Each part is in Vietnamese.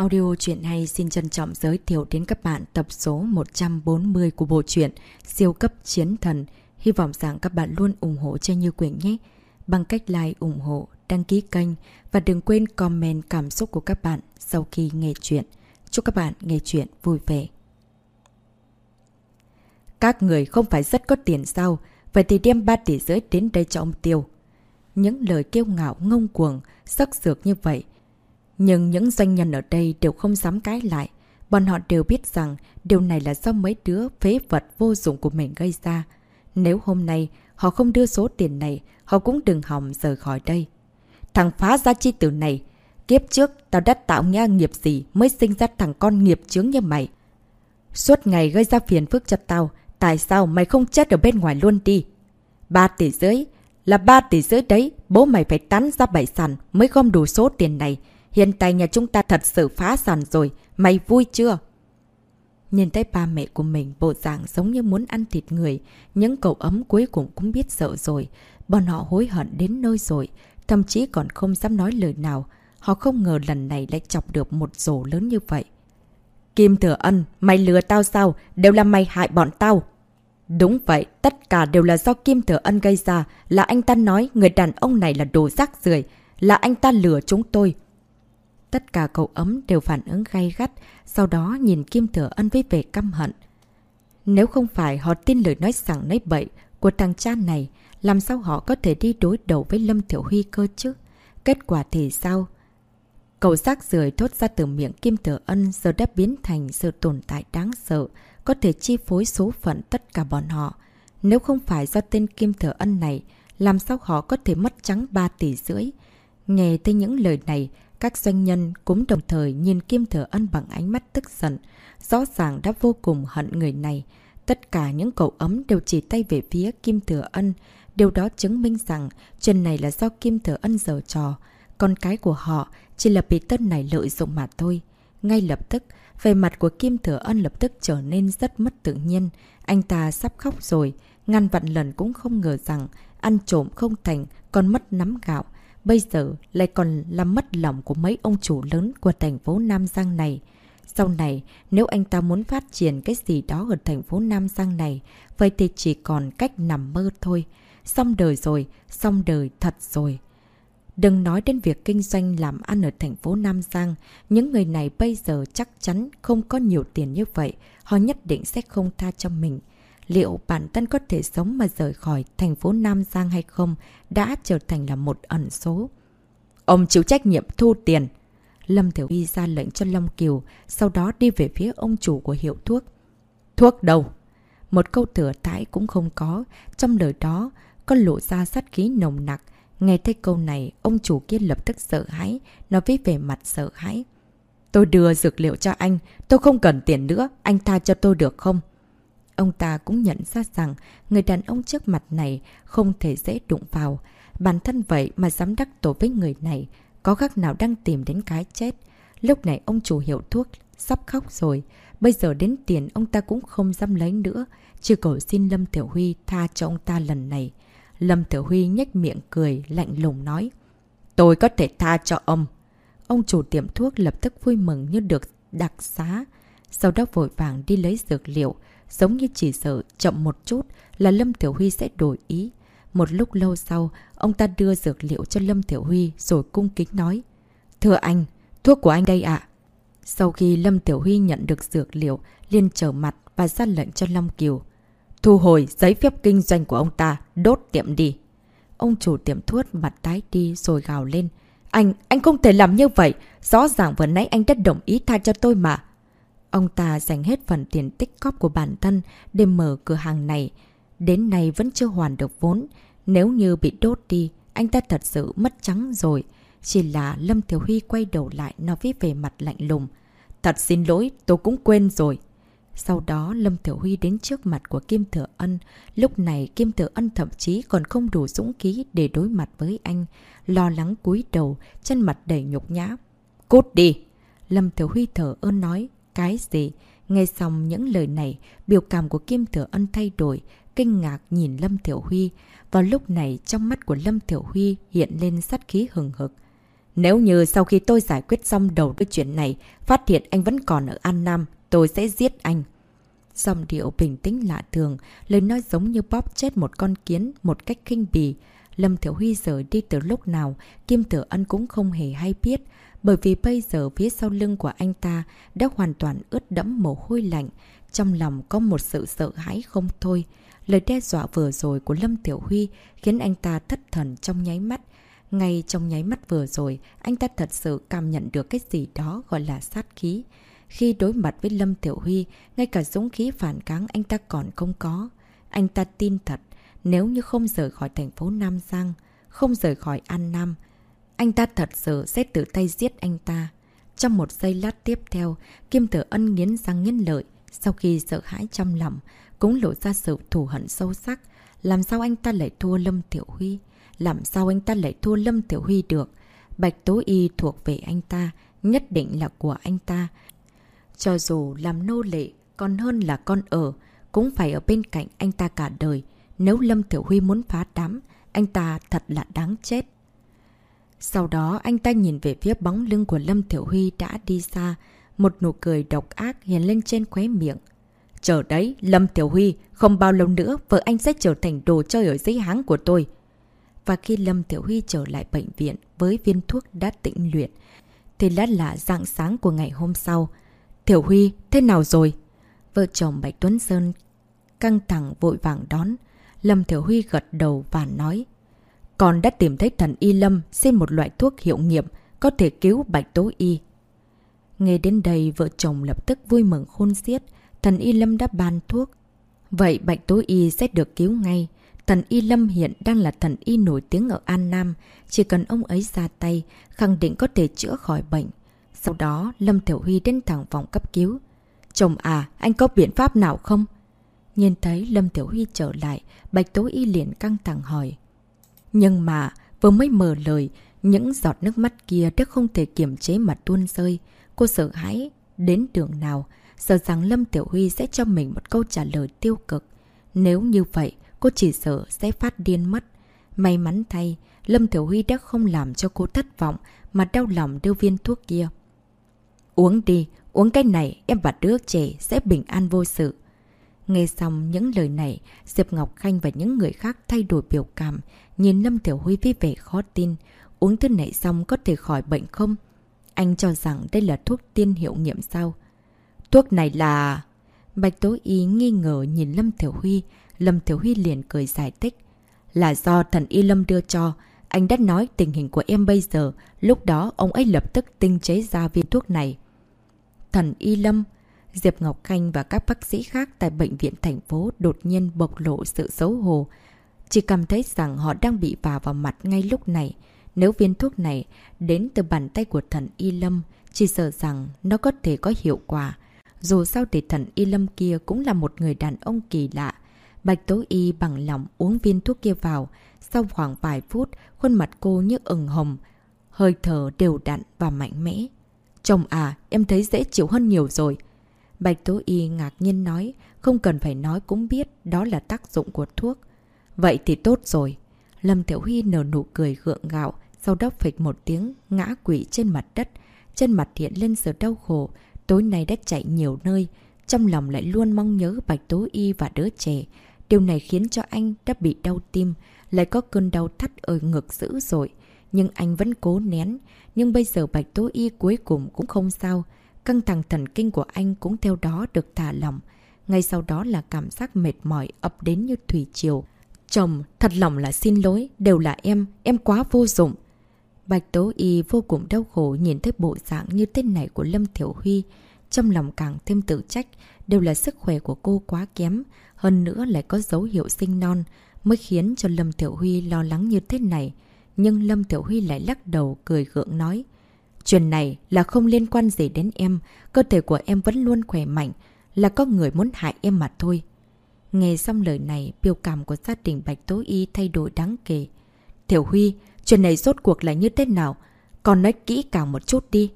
Audio truyện hay xin trân trọng giới thiệu đến các bạn tập số 140 của bộ truyện Siêu cấp chiến thần. Hy vọng rằng các bạn luôn ủng hộ cho Như Quỳnh nhé. Bằng cách like, ủng hộ, đăng ký kênh và đừng quên comment cảm xúc của các bạn sau khi nghe chuyện. Chúc các bạn nghe chuyện vui vẻ. Các người không phải rất có tiền sao? Vậy thì đem 3 tỷ rưỡi đến đây cho ông Tiêu. Những lời kêu ngạo ngông cuồng, sắc sược như vậy nhưng những doanh nhân ở đây đều không dám cãi lại. Bọn họ đều biết rằng điều này là do mấy đứa phế vật vô dụng của mình gây ra. Nếu hôm nay họ không đưa số tiền này, họ cũng đừng hòng rời khỏi đây. Thằng phá ra chi tử này, kiếp trước tao đã tạo nghe nghiệp gì mới sinh ra thằng con nghiệp chướng như mày. Suốt ngày gây ra phiền phức cho tao, tại sao mày không chết ở bên ngoài luôn đi? 3 tỷ rưỡi, là 3 tỷ rưỡi đấy, bố mày phải tán ra bảy sàn mới gom đủ số tiền này. Hiện tại nhà chúng ta thật sự phá sản rồi, mày vui chưa? Nhìn thấy ba mẹ của mình bộ dạng giống như muốn ăn thịt người, những cậu ấm cuối cùng cũng biết sợ rồi. Bọn họ hối hận đến nơi rồi, thậm chí còn không dám nói lời nào. Họ không ngờ lần này lại chọc được một rổ lớn như vậy. Kim Thừa Ân, mày lừa tao sao? Đều là mày hại bọn tao. Đúng vậy, tất cả đều là do Kim Thừa Ân gây ra. Là anh ta nói người đàn ông này là đồ rác rưởi Là anh ta lừa chúng tôi. Tất cả cậu ấm đều phản ứng gay gắt, sau đó nhìn Kim Thừa Ân với vẻ căm hận. Nếu không phải họ tin lời nói sẵn nấy bậy của thằng cha này, làm sao họ có thể đi đối đầu với Lâm Thiểu Huy cơ chứ? Kết quả thì sao? Cậu rác rưởi thốt ra từ miệng Kim Thừa Ân giờ đã biến thành sự tồn tại đáng sợ, có thể chi phối số phận tất cả bọn họ. Nếu không phải do tên Kim Thừa Ân này, làm sao họ có thể mất trắng 3 tỷ rưỡi? Nghe tới những lời này, các doanh nhân cũng đồng thời nhìn Kim Thừa Ân bằng ánh mắt tức giận, rõ ràng đã vô cùng hận người này. Tất cả những cậu ấm đều chỉ tay về phía Kim Thừa Ân, điều đó chứng minh rằng chuyện này là do Kim Thừa Ân giở trò, con cái của họ chỉ là bị tân này lợi dụng mà thôi. Ngay lập tức, về mặt của Kim Thừa Ân lập tức trở nên rất mất tự nhiên. Anh ta sắp khóc rồi, ngăn vặn lần cũng không ngờ rằng ăn trộm không thành, còn mất nắm gạo. Bây giờ lại còn làm mất lòng của mấy ông chủ lớn của thành phố Nam Giang này. Sau này, nếu anh ta muốn phát triển cái gì đó ở thành phố Nam Giang này, vậy thì chỉ còn cách nằm mơ thôi. Xong đời rồi, xong đời thật rồi. Đừng nói đến việc kinh doanh làm ăn ở thành phố Nam Giang. Những người này bây giờ chắc chắn không có nhiều tiền như vậy. Họ nhất định sẽ không tha cho mình liệu bản thân có thể sống mà rời khỏi thành phố Nam Giang hay không đã trở thành là một ẩn số. Ông chịu trách nhiệm thu tiền. Lâm Tiểu Y ra lệnh cho Long Kiều, sau đó đi về phía ông chủ của hiệu thuốc. Thuốc đâu? Một câu thừa tải cũng không có, trong lời đó có lộ ra sát khí nồng nặc. Nghe thấy câu này, ông chủ kia lập tức sợ hãi, nói với vẻ mặt sợ hãi. Tôi đưa dược liệu cho anh, tôi không cần tiền nữa, anh tha cho tôi được không? Ông ta cũng nhận ra rằng người đàn ông trước mặt này không thể dễ đụng vào. Bản thân vậy mà dám đắc tổ với người này, có khác nào đang tìm đến cái chết. Lúc này ông chủ hiệu thuốc sắp khóc rồi. Bây giờ đến tiền ông ta cũng không dám lấy nữa. Chỉ cầu xin Lâm Tiểu Huy tha cho ông ta lần này. Lâm Tiểu Huy nhếch miệng cười, lạnh lùng nói. Tôi có thể tha cho ông. Ông chủ tiệm thuốc lập tức vui mừng như được đặc xá. Sau đó vội vàng đi lấy dược liệu. Giống như chỉ sợ chậm một chút là Lâm Tiểu Huy sẽ đổi ý. Một lúc lâu sau, ông ta đưa dược liệu cho Lâm Tiểu Huy rồi cung kính nói. Thưa anh, thuốc của anh đây ạ. Sau khi Lâm Tiểu Huy nhận được dược liệu, liền trở mặt và ra lệnh cho Long Kiều. Thu hồi giấy phép kinh doanh của ông ta, đốt tiệm đi. Ông chủ tiệm thuốc mặt tái đi rồi gào lên. Anh, anh không thể làm như vậy. Rõ ràng vừa nãy anh đã đồng ý tha cho tôi mà. Ông ta dành hết phần tiền tích cóp của bản thân để mở cửa hàng này. Đến nay vẫn chưa hoàn được vốn. Nếu như bị đốt đi, anh ta thật sự mất trắng rồi. Chỉ là Lâm Thiếu Huy quay đầu lại nói với về mặt lạnh lùng. Thật xin lỗi, tôi cũng quên rồi. Sau đó Lâm Thiểu Huy đến trước mặt của Kim Thừa Ân. Lúc này Kim Thừa Ân thậm chí còn không đủ dũng khí để đối mặt với anh. Lo lắng cúi đầu, chân mặt đầy nhục nhã. Cút đi! Lâm Thiểu Huy thở ơn nói. Cái gì? Nghe xong những lời này, biểu cảm của Kim Thừa Ân thay đổi, kinh ngạc nhìn Lâm Thiểu Huy. Vào lúc này, trong mắt của Lâm Thiểu Huy hiện lên sát khí hừng hực. Nếu như sau khi tôi giải quyết xong đầu cái chuyện này, phát hiện anh vẫn còn ở An Nam, tôi sẽ giết anh. Dòng điệu bình tĩnh lạ thường, lời nói giống như bóp chết một con kiến một cách kinh bì. Lâm Thiểu Huy rời đi từ lúc nào, Kim Tử Ân cũng không hề hay biết, bởi vì bây giờ phía sau lưng của anh ta đã hoàn toàn ướt đẫm mồ hôi lạnh, trong lòng có một sự sợ hãi không thôi. Lời đe dọa vừa rồi của Lâm Tiểu Huy khiến anh ta thất thần trong nháy mắt. Ngay trong nháy mắt vừa rồi, anh ta thật sự cảm nhận được cái gì đó gọi là sát khí. Khi đối mặt với Lâm Tiểu Huy, ngay cả dũng khí phản kháng anh ta còn không có. Anh ta tin thật, nếu như không rời khỏi thành phố Nam Giang, không rời khỏi An Nam, anh ta thật sự sẽ tự tay giết anh ta. Trong một giây lát tiếp theo, Kim Tử Ân nghiến răng nghiến lợi, sau khi sợ hãi trong lòng, cũng lộ ra sự thù hận sâu sắc. Làm sao anh ta lại thua Lâm Tiểu Huy? Làm sao anh ta lại thua Lâm Tiểu Huy được? Bạch Tố Y thuộc về anh ta, nhất định là của anh ta. Cho dù làm nô lệ, còn hơn là con ở, cũng phải ở bên cạnh anh ta cả đời. Nếu Lâm Tiểu Huy muốn phá đám, anh ta thật là đáng chết. Sau đó anh ta nhìn về phía bóng lưng của Lâm Thiểu Huy đã đi xa, một nụ cười độc ác hiện lên trên khóe miệng. Chờ đấy, Lâm Tiểu Huy, không bao lâu nữa vợ anh sẽ trở thành đồ chơi ở dưới háng của tôi. Và khi Lâm Tiểu Huy trở lại bệnh viện với viên thuốc đã tĩnh luyện, thì đã là dạng sáng của ngày hôm sau. Tiểu Huy, thế nào rồi? Vợ chồng Bạch Tuấn Sơn căng thẳng vội vàng đón. Lâm Thiểu Huy gật đầu và nói. Con đã tìm thấy thần Y Lâm xin một loại thuốc hiệu nghiệm có thể cứu Bạch Tố Y. Nghe đến đây, vợ chồng lập tức vui mừng khôn xiết. Thần Y Lâm đã ban thuốc. Vậy Bạch Tố Y sẽ được cứu ngay. Thần Y Lâm hiện đang là thần Y nổi tiếng ở An Nam. Chỉ cần ông ấy ra tay, khẳng định có thể chữa khỏi bệnh. Sau đó, Lâm Thiểu Huy đến thẳng phòng cấp cứu. Chồng à, anh có biện pháp nào không? Nhìn thấy Lâm Tiểu Huy trở lại, Bạch Tố Y liền căng thẳng hỏi. Nhưng mà, vừa mới mở lời, những giọt nước mắt kia đã không thể kiềm chế mà tuôn rơi. Cô sợ hãi đến đường nào, sợ rằng Lâm Tiểu Huy sẽ cho mình một câu trả lời tiêu cực. Nếu như vậy, cô chỉ sợ sẽ phát điên mất. May mắn thay, Lâm Tiểu Huy đã không làm cho cô thất vọng mà đau lòng đưa viên thuốc kia. Uống đi, uống cái này em và đứa trẻ sẽ bình an vô sự. Nghe xong những lời này, Diệp Ngọc Khanh và những người khác thay đổi biểu cảm, nhìn Lâm Tiểu Huy với vẻ khó tin. Uống thứ này xong có thể khỏi bệnh không? Anh cho rằng đây là thuốc tiên hiệu nghiệm sao? Thuốc này là... Bạch Tố Y nghi ngờ nhìn Lâm Tiểu Huy. Lâm Tiểu Huy liền cười giải thích. Là do thần Y Lâm đưa cho. Anh đã nói tình hình của em bây giờ. Lúc đó ông ấy lập tức tinh chế ra viên thuốc này. Thần Y Lâm... Diệp Ngọc Khanh và các bác sĩ khác tại bệnh viện thành phố đột nhiên bộc lộ sự xấu hổ. Chỉ cảm thấy rằng họ đang bị vào vào mặt ngay lúc này. Nếu viên thuốc này đến từ bàn tay của thần Y Lâm, chỉ sợ rằng nó có thể có hiệu quả. Dù sao thì thần Y Lâm kia cũng là một người đàn ông kỳ lạ. Bạch Tố Y bằng lòng uống viên thuốc kia vào. Sau khoảng vài phút, khuôn mặt cô như ửng hồng, hơi thở đều đặn và mạnh mẽ. Chồng à, em thấy dễ chịu hơn nhiều rồi. Bạch Tố Y ngạc nhiên nói, không cần phải nói cũng biết đó là tác dụng của thuốc. Vậy thì tốt rồi. Lâm Tiểu Huy nở nụ cười gượng gạo, sau đó phịch một tiếng, ngã quỷ trên mặt đất. Trên mặt hiện lên sự đau khổ, tối nay đã chạy nhiều nơi. Trong lòng lại luôn mong nhớ Bạch Tố Y và đứa trẻ. Điều này khiến cho anh đã bị đau tim, lại có cơn đau thắt ở ngực dữ rồi. Nhưng anh vẫn cố nén. Nhưng bây giờ Bạch Tố Y cuối cùng cũng không sao. Căng thẳng thần kinh của anh cũng theo đó được thả lỏng. Ngay sau đó là cảm giác mệt mỏi ập đến như thủy triều. Chồng, thật lòng là xin lỗi, đều là em, em quá vô dụng. Bạch Tố Y vô cùng đau khổ nhìn thấy bộ dạng như thế này của Lâm Thiểu Huy. Trong lòng càng thêm tự trách, đều là sức khỏe của cô quá kém, hơn nữa lại có dấu hiệu sinh non, mới khiến cho Lâm Tiểu Huy lo lắng như thế này. Nhưng Lâm Tiểu Huy lại lắc đầu cười gượng nói. Chuyện này là không liên quan gì đến em, cơ thể của em vẫn luôn khỏe mạnh, là có người muốn hại em mà thôi. Nghe xong lời này, biểu cảm của gia đình Bạch Tố Y thay đổi đáng kể. Tiểu Huy, chuyện này rốt cuộc là như thế nào? Còn nói kỹ càng một chút đi.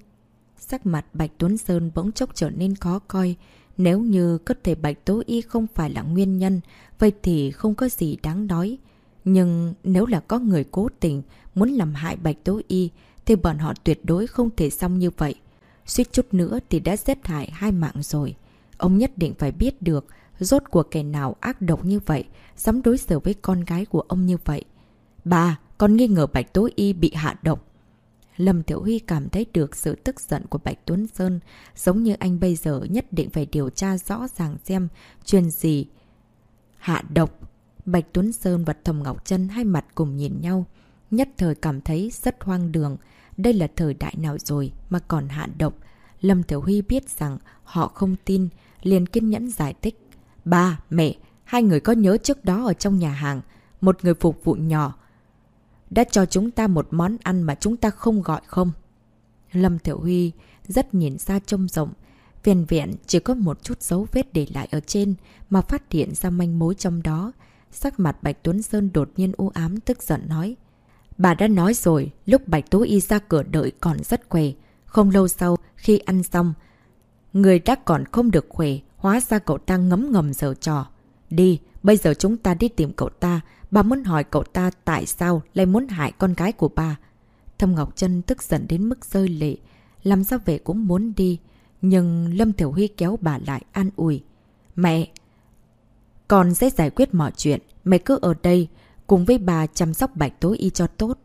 Sắc mặt Bạch Tuấn Sơn bỗng chốc trở nên khó coi. Nếu như cơ thể Bạch Tố Y không phải là nguyên nhân, vậy thì không có gì đáng nói. Nhưng nếu là có người cố tình muốn làm hại Bạch Tố Y, thì bọn họ tuyệt đối không thể xong như vậy. Suýt chút nữa thì đã giết hại hai mạng rồi. Ông nhất định phải biết được rốt cuộc kẻ nào ác độc như vậy, dám đối xử với con gái của ông như vậy. Bà, con nghi ngờ Bạch Tố Y bị hạ độc. Lâm Tiểu Huy cảm thấy được sự tức giận của Bạch Tuấn Sơn, giống như anh bây giờ nhất định phải điều tra rõ ràng xem chuyện gì. Hạ độc. Bạch Tuấn Sơn và Thầm Ngọc Trân hai mặt cùng nhìn nhau, nhất thời cảm thấy rất hoang đường. Đây là thời đại nào rồi mà còn hạ độc. Lâm Thiểu Huy biết rằng họ không tin, liền kiên nhẫn giải thích. Ba, mẹ, hai người có nhớ trước đó ở trong nhà hàng, một người phục vụ nhỏ đã cho chúng ta một món ăn mà chúng ta không gọi không? Lâm Thiểu Huy rất nhìn xa trông rộng, viền viện chỉ có một chút dấu vết để lại ở trên mà phát hiện ra manh mối trong đó. Sắc mặt Bạch Tuấn Sơn đột nhiên u ám tức giận nói. Bà đã nói rồi, lúc Bạch Tố Y ra cửa đợi còn rất khỏe. Không lâu sau, khi ăn xong, người đã còn không được khỏe, hóa ra cậu ta ngấm ngầm giờ trò. Đi, bây giờ chúng ta đi tìm cậu ta, Bà muốn hỏi cậu ta tại sao lại muốn hại con gái của bà. Thâm Ngọc Trân tức giận đến mức rơi lệ. Làm sao về cũng muốn đi. Nhưng Lâm Thiểu Huy kéo bà lại an ủi. Mẹ! Con sẽ giải quyết mọi chuyện. Mẹ cứ ở đây cùng với bà chăm sóc bạch tối y cho tốt.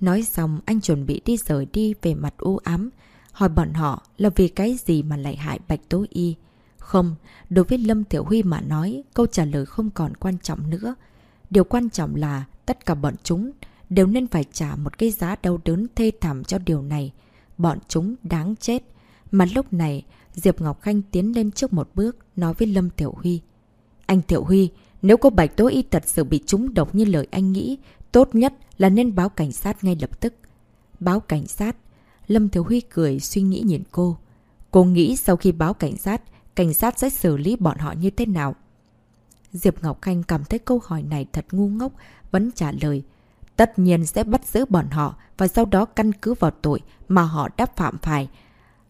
Nói xong anh chuẩn bị đi rời đi về mặt u ám. Hỏi bọn họ là vì cái gì mà lại hại bạch tối y. Không, đối với Lâm Thiểu Huy mà nói, câu trả lời không còn quan trọng nữa. Điều quan trọng là tất cả bọn chúng đều nên phải trả một cái giá đau đớn thê thảm cho điều này. Bọn chúng đáng chết. Mà lúc này, Diệp Ngọc Khanh tiến lên trước một bước, nói với Lâm Tiểu Huy. Anh Tiểu Huy, nếu cô Bạch Tố Y thật sự bị trúng độc như lời anh nghĩ, tốt nhất là nên báo cảnh sát ngay lập tức. Báo cảnh sát? Lâm Thiếu Huy cười suy nghĩ nhìn cô. Cô nghĩ sau khi báo cảnh sát, cảnh sát sẽ xử lý bọn họ như thế nào? Diệp Ngọc Khanh cảm thấy câu hỏi này thật ngu ngốc, vẫn trả lời. Tất nhiên sẽ bắt giữ bọn họ và sau đó căn cứ vào tội mà họ đã phạm phải.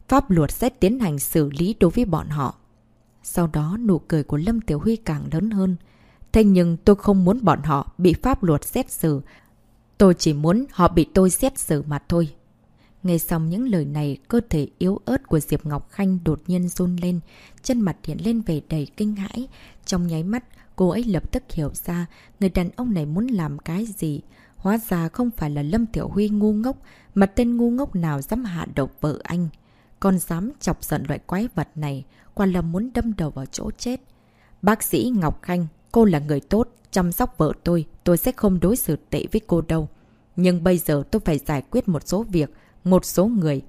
Pháp luật sẽ tiến hành xử lý đối với bọn họ. Sau đó nụ cười của Lâm Tiểu Huy càng lớn hơn. Thế nhưng tôi không muốn bọn họ bị pháp luật xét xử. Tôi chỉ muốn họ bị tôi xét xử mà thôi. Nghe xong những lời này, cơ thể yếu ớt của Diệp Ngọc Khanh đột nhiên run lên, chân mặt hiện lên về đầy kinh hãi. Trong nháy mắt, cô ấy lập tức hiểu ra người đàn ông này muốn làm cái gì. Hóa ra không phải là Lâm Tiểu Huy ngu ngốc, mà tên ngu ngốc nào dám hạ độc vợ anh. Còn dám chọc giận loại quái vật này, quả là muốn đâm đầu vào chỗ chết. Bác sĩ Ngọc Khanh, cô là người tốt, chăm sóc vợ tôi, tôi sẽ không đối xử tệ với cô đâu. Nhưng bây giờ tôi phải giải quyết một số việc, một số người.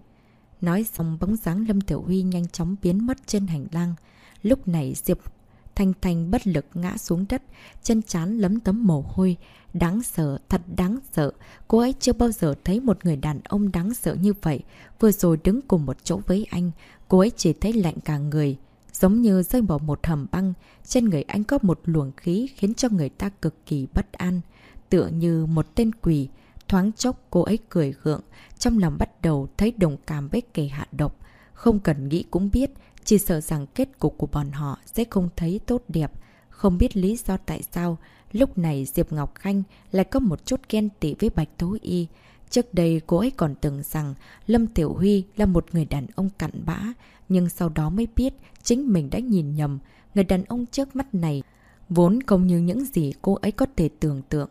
Nói xong bóng dáng Lâm Tiểu Huy nhanh chóng biến mất trên hành lang. Lúc này Diệp Thanh Thanh bất lực ngã xuống đất, chân chán lấm tấm mồ hôi. Đáng sợ, thật đáng sợ. Cô ấy chưa bao giờ thấy một người đàn ông đáng sợ như vậy. Vừa rồi đứng cùng một chỗ với anh, cô ấy chỉ thấy lạnh cả người. Giống như rơi vào một hầm băng, trên người anh có một luồng khí khiến cho người ta cực kỳ bất an. Tựa như một tên quỷ, thoáng chốc cô ấy cười gượng, trong lòng bắt đầu thấy đồng cảm với kẻ hạ độc. Không cần nghĩ cũng biết, chỉ sợ rằng kết cục của bọn họ sẽ không thấy tốt đẹp. Không biết lý do tại sao, lúc này Diệp Ngọc Khanh lại có một chút ghen tị với Bạch Tố Y. Trước đây cô ấy còn tưởng rằng Lâm Tiểu Huy là một người đàn ông cặn bã, nhưng sau đó mới biết chính mình đã nhìn nhầm. Người đàn ông trước mắt này vốn không như những gì cô ấy có thể tưởng tượng.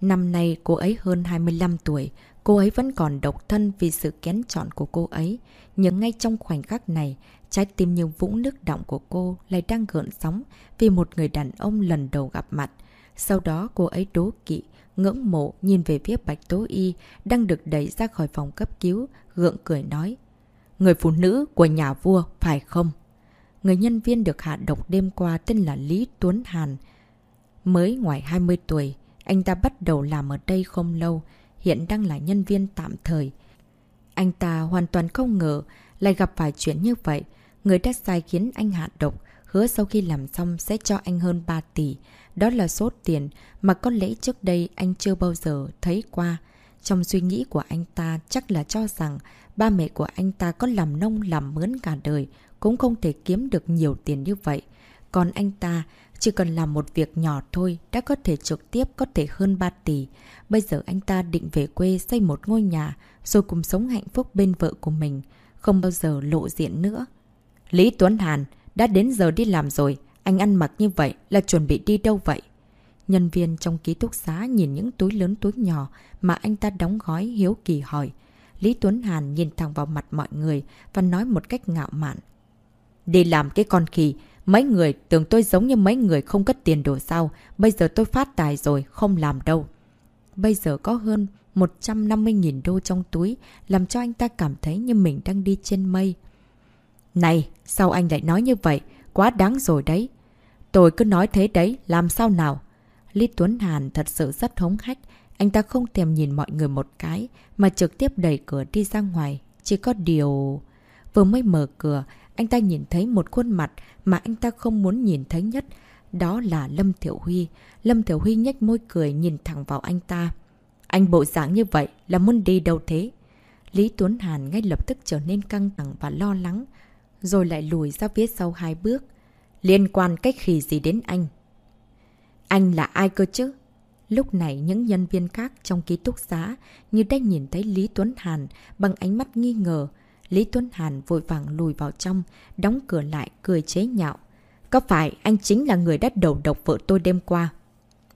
Năm nay cô ấy hơn 25 tuổi, cô ấy vẫn còn độc thân vì sự kén chọn của cô ấy. Nhưng ngay trong khoảnh khắc này, trái tim như vũng nước động của cô lại đang gợn sóng vì một người đàn ông lần đầu gặp mặt. Sau đó cô ấy đố kỵ, ngưỡng mộ nhìn về phía Bạch Tố Y đang được đẩy ra khỏi phòng cấp cứu, gượng cười nói. Người phụ nữ của nhà vua, phải không? Người nhân viên được hạ độc đêm qua tên là Lý Tuấn Hàn. Mới ngoài 20 tuổi, anh ta bắt đầu làm ở đây không lâu, hiện đang là nhân viên tạm thời. Anh ta hoàn toàn không ngờ lại gặp phải chuyện như vậy. Người đã sai khiến anh hạ độc, hứa sau khi làm xong sẽ cho anh hơn 3 tỷ. Đó là số tiền mà có lẽ trước đây anh chưa bao giờ thấy qua. Trong suy nghĩ của anh ta chắc là cho rằng ba mẹ của anh ta có làm nông làm mướn cả đời, cũng không thể kiếm được nhiều tiền như vậy. Còn anh ta chỉ cần làm một việc nhỏ thôi đã có thể trực tiếp có thể hơn 3 tỷ. Bây giờ anh ta định về quê xây một ngôi nhà rồi cùng sống hạnh phúc bên vợ của mình. Không bao giờ lộ diện nữa. Lý Tuấn Hàn, đã đến giờ đi làm rồi. Anh ăn mặc như vậy là chuẩn bị đi đâu vậy? Nhân viên trong ký túc xá nhìn những túi lớn túi nhỏ mà anh ta đóng gói hiếu kỳ hỏi. Lý Tuấn Hàn nhìn thẳng vào mặt mọi người và nói một cách ngạo mạn. Đi làm cái con khỉ, mấy người tưởng tôi giống như mấy người không cất tiền đồ sao, bây giờ tôi phát tài rồi, không làm đâu. Bây giờ có hơn 150.000 đô trong túi, làm cho anh ta cảm thấy như mình đang đi trên mây. Này, sao anh lại nói như vậy? Quá đáng rồi đấy. Tôi cứ nói thế đấy, làm sao nào? Lý Tuấn Hàn thật sự rất hống hách. Anh ta không thèm nhìn mọi người một cái, mà trực tiếp đẩy cửa đi ra ngoài. Chỉ có điều... Vừa mới mở cửa, anh ta nhìn thấy một khuôn mặt mà anh ta không muốn nhìn thấy nhất. Đó là Lâm Thiểu Huy. Lâm Thiểu Huy nhếch môi cười nhìn thẳng vào anh ta. Anh bộ dạng như vậy là muốn đi đâu thế? Lý Tuấn Hàn ngay lập tức trở nên căng thẳng và lo lắng, rồi lại lùi ra phía sau hai bước. Liên quan cách khỉ gì đến anh? Anh là ai cơ chứ? Lúc này những nhân viên khác trong ký túc xá như đã nhìn thấy Lý Tuấn Hàn bằng ánh mắt nghi ngờ. Lý Tuấn Hàn vội vàng lùi vào trong, đóng cửa lại, cười chế nhạo. Có phải anh chính là người đã đầu độc vợ tôi đêm qua?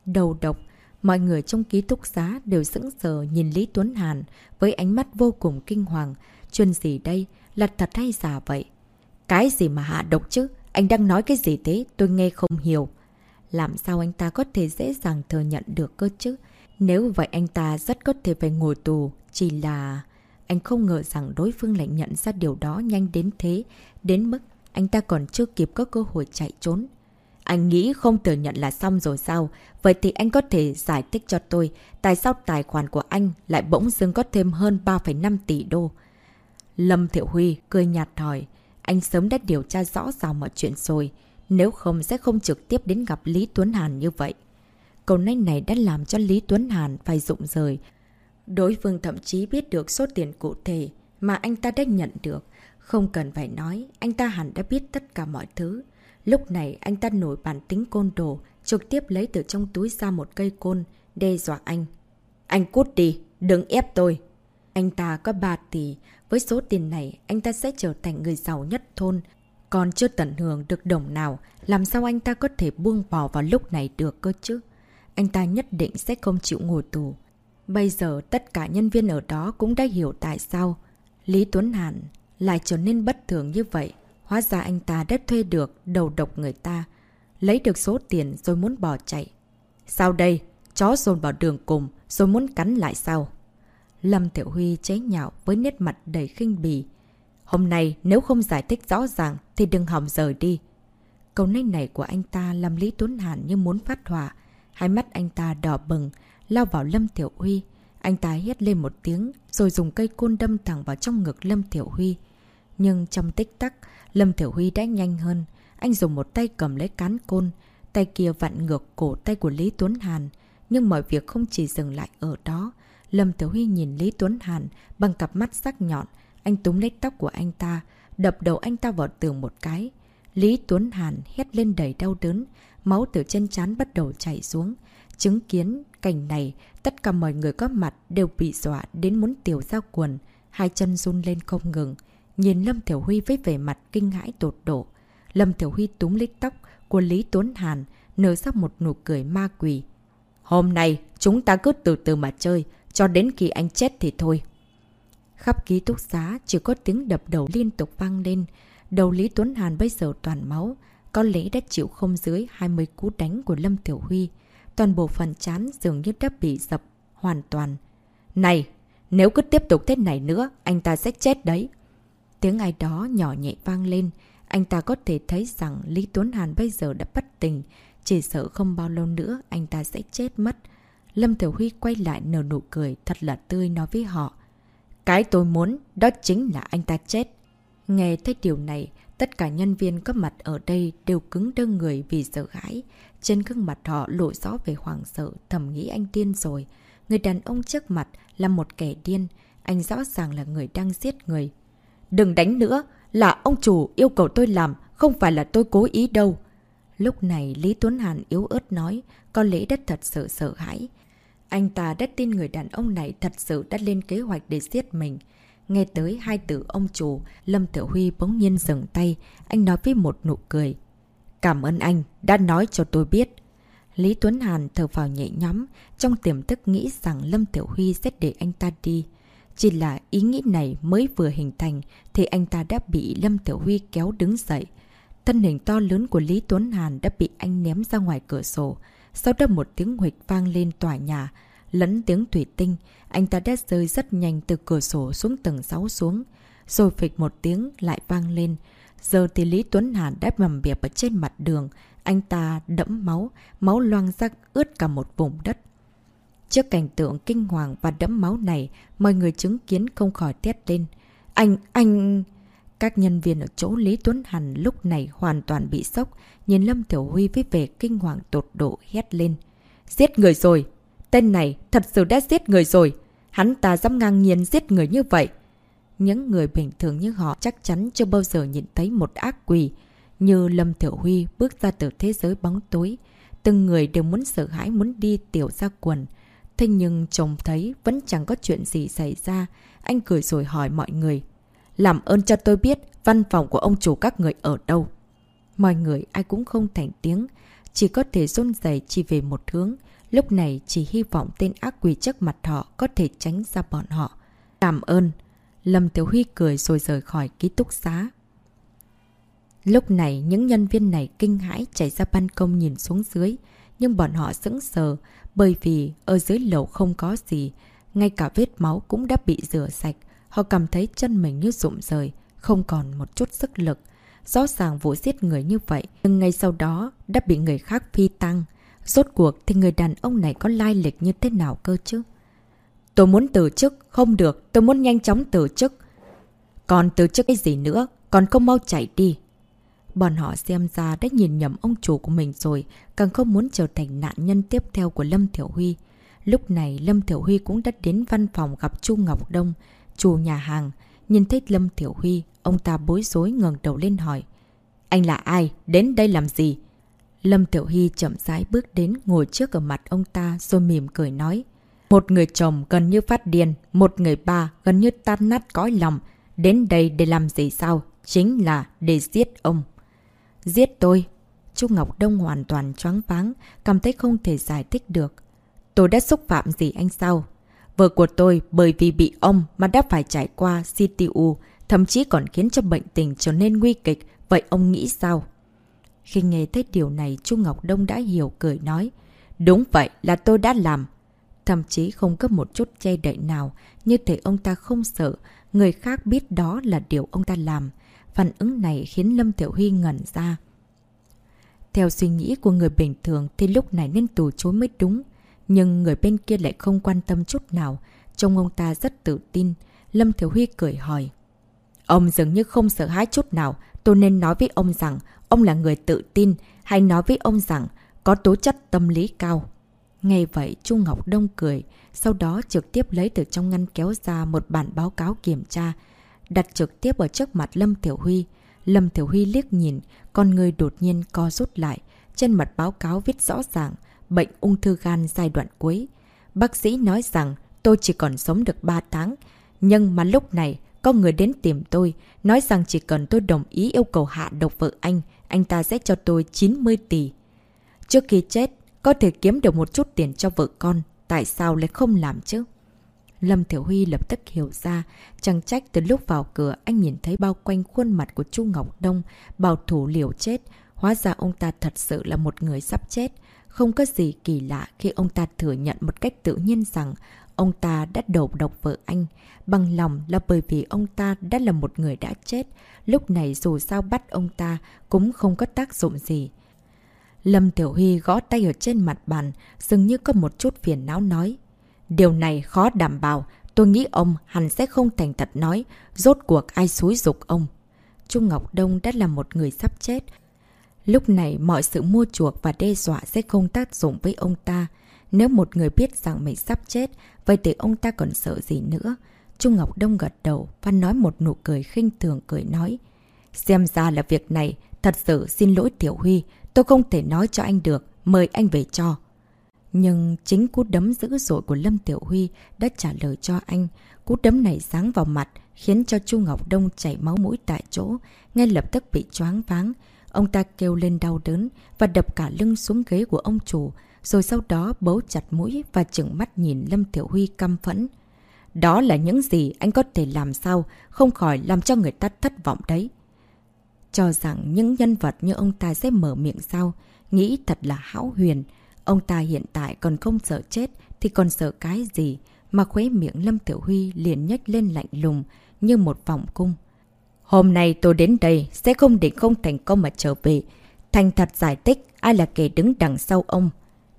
Đầu độc? Mọi người trong ký túc xá đều sững sờ nhìn Lý Tuấn Hàn với ánh mắt vô cùng kinh hoàng. Chuyện gì đây? Là thật hay giả vậy? Cái gì mà hạ độc chứ? Anh đang nói cái gì thế? Tôi nghe không hiểu. Làm sao anh ta có thể dễ dàng thừa nhận được cơ chứ? Nếu vậy anh ta rất có thể phải ngồi tù. Chỉ là... Anh không ngờ rằng đối phương lại nhận ra điều đó nhanh đến thế. Đến mức anh ta còn chưa kịp có cơ hội chạy trốn. Anh nghĩ không thừa nhận là xong rồi sao? Vậy thì anh có thể giải thích cho tôi tại sao tài khoản của anh lại bỗng dưng có thêm hơn 3,5 tỷ đô. Lâm Thiệu Huy cười nhạt hỏi. Anh sớm đã điều tra rõ ràng mọi chuyện rồi. Nếu không sẽ không trực tiếp đến gặp Lý Tuấn Hàn như vậy. Câu nói này đã làm cho Lý Tuấn Hàn phải rụng rời. Đối phương thậm chí biết được số tiền cụ thể mà anh ta đã nhận được. Không cần phải nói, anh ta hẳn đã biết tất cả mọi thứ. Lúc này anh ta nổi bản tính côn đồ, trực tiếp lấy từ trong túi ra một cây côn, đe dọa anh. Anh cút đi, đừng ép tôi. Anh ta có 3 tỷ, với số tiền này anh ta sẽ trở thành người giàu nhất thôn. Còn chưa tận hưởng được đồng nào, làm sao anh ta có thể buông bỏ vào lúc này được cơ chứ? Anh ta nhất định sẽ không chịu ngồi tù. Bây giờ tất cả nhân viên ở đó cũng đã hiểu tại sao Lý Tuấn Hàn lại trở nên bất thường như vậy. Hóa ra anh ta đã thuê được đầu độc người ta, lấy được số tiền rồi muốn bỏ chạy. Sau đây, chó dồn vào đường cùng rồi muốn cắn lại sao? Lâm Tiểu Huy chế nhạo với nét mặt đầy khinh bì. Hôm nay nếu không giải thích rõ ràng thì đừng hỏng rời đi. Câu nói này của anh ta làm Lý Tuấn Hàn như muốn phát hỏa. Hai mắt anh ta đỏ bừng, lao vào Lâm Tiểu Huy. Anh ta hét lên một tiếng rồi dùng cây côn đâm thẳng vào trong ngực Lâm Tiểu Huy. Nhưng trong tích tắc, Lâm Tiểu Huy đã nhanh hơn. Anh dùng một tay cầm lấy cán côn, tay kia vặn ngược cổ tay của Lý Tuấn Hàn. Nhưng mọi việc không chỉ dừng lại ở đó. Lâm Tiểu Huy nhìn Lý Tuấn Hàn bằng cặp mắt sắc nhọn. Anh túm lấy tóc của anh ta, đập đầu anh ta vào tường một cái. Lý Tuấn Hàn hét lên đầy đau đớn, máu từ chân chán bắt đầu chảy xuống. Chứng kiến cảnh này, tất cả mọi người có mặt đều bị dọa đến muốn tiểu ra quần, hai chân run lên không ngừng. Nhìn Lâm Thiểu Huy với vẻ mặt kinh hãi tột độ. Lâm Thiểu Huy túm lấy tóc của Lý Tuấn Hàn, nở ra một nụ cười ma quỷ. Hôm nay, chúng ta cứ từ từ mà chơi, cho đến khi anh chết thì thôi. Khắp ký túc xá chỉ có tiếng đập đầu liên tục vang lên. Đầu Lý Tuấn Hàn bây giờ toàn máu, có lẽ đã chịu không dưới 20 cú đánh của Lâm Tiểu Huy. Toàn bộ phần chán dường như đã bị dập hoàn toàn. Này, nếu cứ tiếp tục thế này nữa, anh ta sẽ chết đấy. Tiếng ai đó nhỏ nhẹ vang lên. Anh ta có thể thấy rằng Lý Tuấn Hàn bây giờ đã bất tình. Chỉ sợ không bao lâu nữa anh ta sẽ chết mất. Lâm Tiểu Huy quay lại nở nụ cười thật là tươi nói với họ. Cái tôi muốn, đó chính là anh ta chết. Nghe thấy điều này, tất cả nhân viên có mặt ở đây đều cứng đơ người vì sợ hãi. Trên gương mặt họ lộ rõ về hoàng sợ, thầm nghĩ anh điên rồi. Người đàn ông trước mặt là một kẻ điên. Anh rõ ràng là người đang giết người. Đừng đánh nữa, là ông chủ yêu cầu tôi làm, không phải là tôi cố ý đâu. Lúc này Lý Tuấn Hàn yếu ớt nói, có lẽ đất thật sự sợ hãi. Anh ta đã tin người đàn ông này thật sự đã lên kế hoạch để giết mình. Nghe tới hai từ ông chủ, Lâm Tiểu Huy bỗng nhiên dừng tay, anh nói với một nụ cười. Cảm ơn anh, đã nói cho tôi biết. Lý Tuấn Hàn thở vào nhẹ nhóm, trong tiềm thức nghĩ rằng Lâm Tiểu Huy sẽ để anh ta đi. Chỉ là ý nghĩ này mới vừa hình thành thì anh ta đã bị Lâm Tiểu Huy kéo đứng dậy. Thân hình to lớn của Lý Tuấn Hàn đã bị anh ném ra ngoài cửa sổ. Sau đó một tiếng huịch vang lên tòa nhà, lẫn tiếng thủy tinh, anh ta đã rơi rất nhanh từ cửa sổ xuống tầng 6 xuống. Rồi phịch một tiếng lại vang lên. Giờ thì Lý Tuấn Hàn đã mầm biệp ở trên mặt đường. Anh ta đẫm máu, máu loang ra ướt cả một vùng đất. Trước cảnh tượng kinh hoàng và đẫm máu này, mọi người chứng kiến không khỏi thét lên. Anh, anh... Các nhân viên ở chỗ Lý Tuấn Hàn lúc này hoàn toàn bị sốc, nhìn Lâm Tiểu Huy với vẻ kinh hoàng tột độ hét lên. Giết người rồi! Tên này thật sự đã giết người rồi! Hắn ta dám ngang nhiên giết người như vậy! Những người bình thường như họ chắc chắn chưa bao giờ nhìn thấy một ác quỷ. Như Lâm Tiểu Huy bước ra từ thế giới bóng tối. Từng người đều muốn sợ hãi muốn đi tiểu ra quần. Thế nhưng chồng thấy vẫn chẳng có chuyện gì xảy ra. Anh cười rồi hỏi mọi người. Làm ơn cho tôi biết văn phòng của ông chủ các người ở đâu. Mọi người ai cũng không thành tiếng. Chỉ có thể run dày chỉ về một hướng. Lúc này chỉ hy vọng tên ác quỷ trước mặt họ có thể tránh ra bọn họ. Cảm ơn. Lâm Tiểu Huy cười rồi rời khỏi ký túc xá. Lúc này những nhân viên này kinh hãi chạy ra ban công nhìn xuống dưới. Nhưng bọn họ sững sờ, bởi vì ở dưới lầu không có gì. Ngay cả vết máu cũng đã bị rửa sạch. Họ cảm thấy chân mình như rụng rời, không còn một chút sức lực. Rõ ràng vụ giết người như vậy, nhưng ngay sau đó đã bị người khác phi tăng. Rốt cuộc thì người đàn ông này có lai lịch như thế nào cơ chứ? Tôi muốn từ chức, không được, tôi muốn nhanh chóng từ chức. Còn từ chức cái gì nữa, còn không mau chạy đi. Bọn họ xem ra đã nhìn nhầm ông chủ của mình rồi, càng không muốn trở thành nạn nhân tiếp theo của Lâm Thiểu Huy. Lúc này Lâm Thiểu Huy cũng đã đến văn phòng gặp Chu Ngọc Đông, chủ nhà hàng. Nhìn thấy Lâm Thiểu Huy, ông ta bối rối ngẩng đầu lên hỏi. Anh là ai? Đến đây làm gì? Lâm Tiểu Hy chậm rãi bước đến ngồi trước ở mặt ông ta rồi mỉm cười nói. Một người chồng gần như phát điên, một người ba gần như tan nát cõi lòng. Đến đây để làm gì sao? Chính là để giết ông. Giết tôi. Chu Ngọc Đông hoàn toàn choáng váng, cảm thấy không thể giải thích được. Tôi đã xúc phạm gì anh sao? Vợ của tôi bởi vì bị ông mà đã phải trải qua CTU, thậm chí còn khiến cho bệnh tình trở nên nguy kịch. Vậy ông nghĩ sao? Khi nghe thấy điều này, Chu Ngọc Đông đã hiểu cười nói. Đúng vậy là tôi đã làm. Thậm chí không có một chút che đậy nào, như thể ông ta không sợ, người khác biết đó là điều ông ta làm. Phản ứng này khiến Lâm Tiểu Huy ngẩn ra. Theo suy nghĩ của người bình thường thì lúc này nên từ chối mới đúng. Nhưng người bên kia lại không quan tâm chút nào. Trông ông ta rất tự tin. Lâm Thiếu Huy cười hỏi. Ông dường như không sợ hãi chút nào. Tôi nên nói với ông rằng ông là người tự tin. Hay nói với ông rằng có tố chất tâm lý cao. Nghe vậy, Chu Ngọc Đông cười. Sau đó trực tiếp lấy từ trong ngăn kéo ra một bản báo cáo kiểm tra. Đặt trực tiếp ở trước mặt Lâm Thiểu Huy. Lâm Thiểu Huy liếc nhìn, con người đột nhiên co rút lại. Trên mặt báo cáo viết rõ ràng bệnh ung thư gan giai đoạn cuối. Bác sĩ nói rằng tôi chỉ còn sống được 3 tháng. Nhưng mà lúc này, có người đến tìm tôi, nói rằng chỉ cần tôi đồng ý yêu cầu hạ độc vợ anh, anh ta sẽ cho tôi 90 tỷ. Trước khi chết, có thể kiếm được một chút tiền cho vợ con, tại sao lại không làm chứ? Lâm Thiểu Huy lập tức hiểu ra, chẳng trách từ lúc vào cửa anh nhìn thấy bao quanh khuôn mặt của Chu Ngọc Đông, bảo thủ liều chết, hóa ra ông ta thật sự là một người sắp chết. Không có gì kỳ lạ khi ông ta thừa nhận một cách tự nhiên rằng ông ta đã đầu độc vợ anh. Bằng lòng là bởi vì ông ta đã là một người đã chết. Lúc này dù sao bắt ông ta cũng không có tác dụng gì. Lâm Tiểu Huy gõ tay ở trên mặt bàn, dường như có một chút phiền não nói. Điều này khó đảm bảo, tôi nghĩ ông hẳn sẽ không thành thật nói, rốt cuộc ai xúi dục ông. Trung Ngọc Đông đã là một người sắp chết, Lúc này mọi sự mua chuộc và đe dọa sẽ không tác dụng với ông ta. Nếu một người biết rằng mình sắp chết, vậy thì ông ta còn sợ gì nữa? Trung Ngọc Đông gật đầu và nói một nụ cười khinh thường cười nói. Xem ra là việc này, thật sự xin lỗi Tiểu Huy, Tôi không thể nói cho anh được, mời anh về cho. Nhưng chính cú đấm dữ dội của Lâm Tiểu Huy đã trả lời cho anh. Cú đấm này sáng vào mặt, khiến cho Chu Ngọc Đông chảy máu mũi tại chỗ, ngay lập tức bị choáng váng. Ông ta kêu lên đau đớn và đập cả lưng xuống ghế của ông chủ, rồi sau đó bấu chặt mũi và chừng mắt nhìn Lâm Tiểu Huy căm phẫn. Đó là những gì anh có thể làm sao, không khỏi làm cho người ta thất vọng đấy. Cho rằng những nhân vật như ông ta sẽ mở miệng sao, nghĩ thật là hão huyền. Ông ta hiện tại còn không sợ chết thì còn sợ cái gì, mà khuế miệng Lâm Tiểu Huy liền nhếch lên lạnh lùng như một vòng cung. Hôm nay tôi đến đây sẽ không định không thành công mà trở về. Thành thật giải thích ai là kẻ đứng đằng sau ông.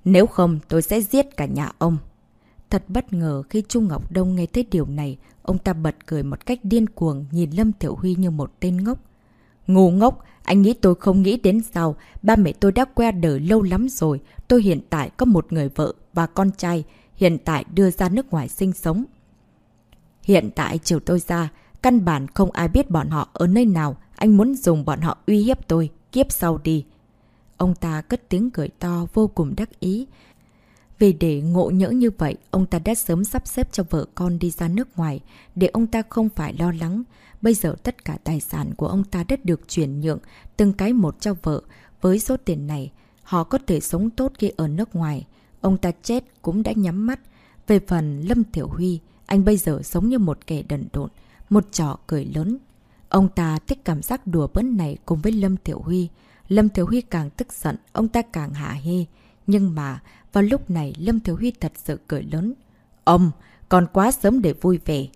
Nếu không tôi sẽ giết cả nhà ông. Thật bất ngờ khi Trung Ngọc Đông nghe thấy điều này, ông ta bật cười một cách điên cuồng nhìn Lâm Tiểu Huy như một tên ngốc. Ngu ngốc, anh nghĩ tôi không nghĩ đến sao, ba mẹ tôi đã qua đời lâu lắm rồi, tôi hiện tại có một người vợ và con trai, hiện tại đưa ra nước ngoài sinh sống. Hiện tại chiều tôi ra, căn bản không ai biết bọn họ ở nơi nào, anh muốn dùng bọn họ uy hiếp tôi, kiếp sau đi. Ông ta cất tiếng cười to vô cùng đắc ý. Vì để ngộ nhỡ như vậy, ông ta đã sớm sắp xếp cho vợ con đi ra nước ngoài, để ông ta không phải lo lắng. Bây giờ tất cả tài sản của ông ta đã được chuyển nhượng, từng cái một cho vợ. Với số tiền này, họ có thể sống tốt khi ở nước ngoài. Ông ta chết cũng đã nhắm mắt. Về phần Lâm Thiểu Huy, anh bây giờ sống như một kẻ đần độn, một trò cười lớn. Ông ta thích cảm giác đùa bỡn này cùng với Lâm Thiểu Huy. Lâm Thiểu Huy càng tức giận, ông ta càng hạ hê. Nhưng mà, vào lúc này Lâm Thiểu Huy thật sự cười lớn. Ông, còn quá sớm để vui vẻ.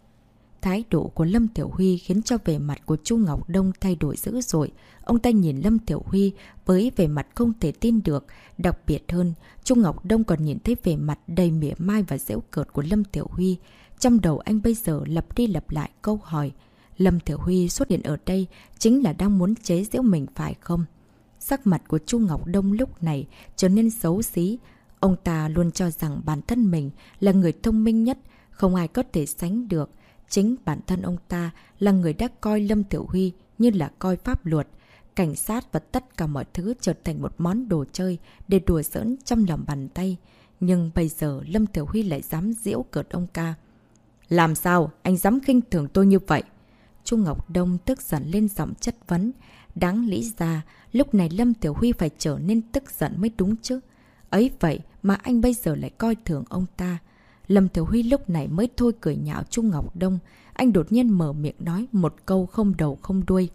Thái độ của Lâm Tiểu Huy khiến cho vẻ mặt của Chu Ngọc Đông thay đổi dữ dội. Ông ta nhìn Lâm Tiểu Huy với vẻ mặt không thể tin được. Đặc biệt hơn, Chu Ngọc Đông còn nhìn thấy vẻ mặt đầy mỉa mai và dễu cợt của Lâm Tiểu Huy. Trong đầu anh bây giờ lặp đi lặp lại câu hỏi. Lâm Tiểu Huy xuất hiện ở đây chính là đang muốn chế giễu mình phải không? Sắc mặt của Chu Ngọc Đông lúc này trở nên xấu xí. Ông ta luôn cho rằng bản thân mình là người thông minh nhất, không ai có thể sánh được. Chính bản thân ông ta là người đã coi Lâm Tiểu Huy như là coi pháp luật. Cảnh sát và tất cả mọi thứ trở thành một món đồ chơi để đùa giỡn trong lòng bàn tay. Nhưng bây giờ Lâm Tiểu Huy lại dám diễu cợt ông ca. Làm sao anh dám khinh thường tôi như vậy? Trung Ngọc Đông tức giận lên giọng chất vấn. Đáng lý ra, lúc này Lâm Tiểu Huy phải trở nên tức giận mới đúng chứ. Ấy vậy mà anh bây giờ lại coi thường ông ta. Lâm Tiểu Huy lúc này mới thôi cười nhạo Trung Ngọc Đông. Anh đột nhiên mở miệng nói một câu không đầu không đuôi.